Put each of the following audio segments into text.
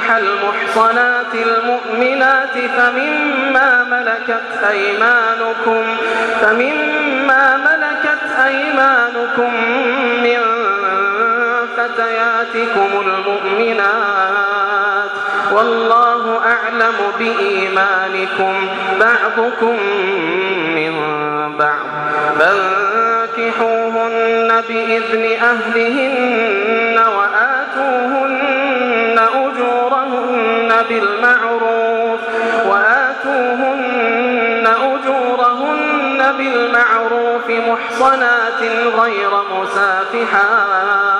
ينكح المحصنات المؤمنات فمما ملكت أيمانكم فمما ملكت أيمانكم من فتياتكم المؤمنات والله أعلم بإيمانكم بعضكم من بعض فانكحوهن بإذن أهلهن وآتوهن بالمعروف وآتوهن أجورهن بالمعروف محصنات غير مسافحات.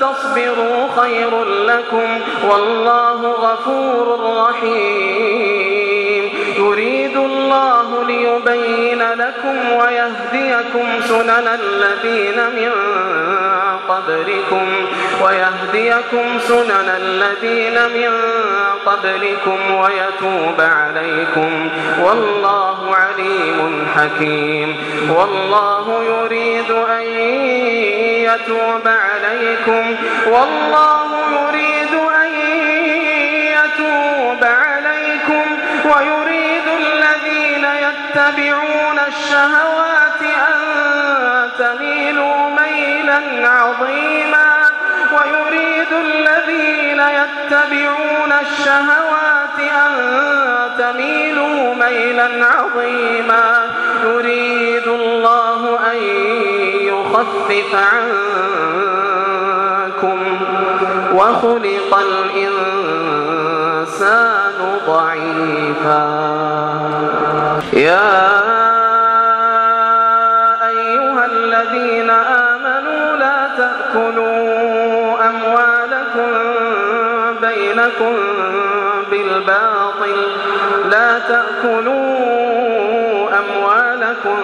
تصبروا خير لكم والله غفور رحيم. يريد الله ليبين لكم ويهديكم سنن الذين من قبلكم ويهديكم سنن الذين من قبلكم ويتوب عليكم. والله عليم حكيم. والله يريد أن يتوب عليكم. والله يريد أن يتوب عليكم ويريد الذين يتبعون الشهوات أن تميلوا ميلا عظيما. ويريد الذين يتبعون الشهوات أن تميلوا ميلا عظيما. يريد الله يخفف عنكم وخلق الإنسان ضعيفا. يا أيها الذين آمنوا لا تأكلوا أموالكم بينكم بالباطل. لا تأكلوا أموالكم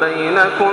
بينكم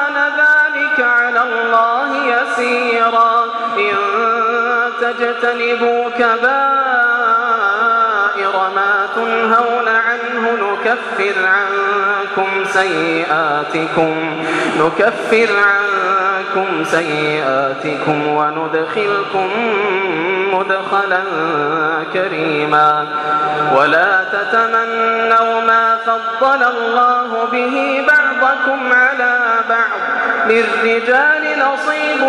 الله يسيرا. إن تجتنبوا كبائر ما تنهون عنه نكفر عنكم سيئاتكم نكفر عنكم سيئاتكم وندخلكم مدخلا كريما. ولا تتمنوا ما فضل الله به بعضكم على بعض. للرجال نصيب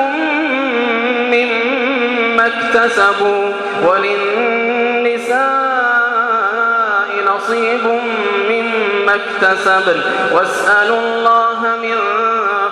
مما اكتسبوا وللنساء نصيب مما اكتسبن. واسألوا الله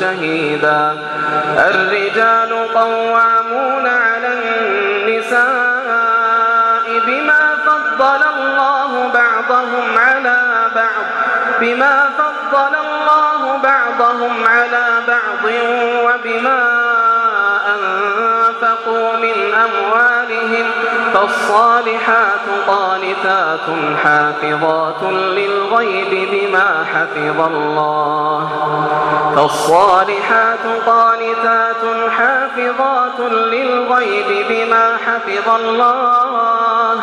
شهيدا. الرجال قوامون على النساء بما فضل الله بعضهم على بعض بما فضل الله بعضهم على بعض وبما أنفقوا من أموالهم فالصالحات قانتات حافظات للغيب بما حفظ الله. فالصالحات قانتات حافظات للغيب بما حفظ الله.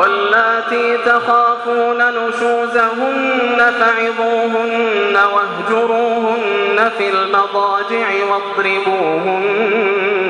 واللاتي تخافون نشوزهن فعظوهن واهجروهن في المضاجع واضربوهن.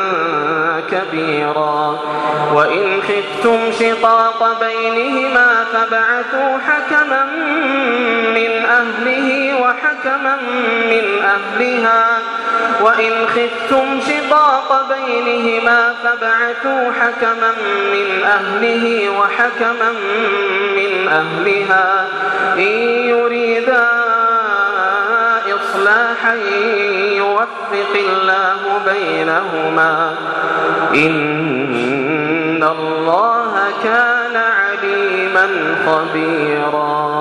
كبيرا. وإن خفتم شقاق بينهما فابعثوا حكما من أهله وحكما من أهلها. وإن خفتم شقاق بينهما فابعثوا حكما من أهله وحكما من أهلها. إن يريدا إصلاحا يوفق الله بينهما. إن الله كان عليما خبيرا.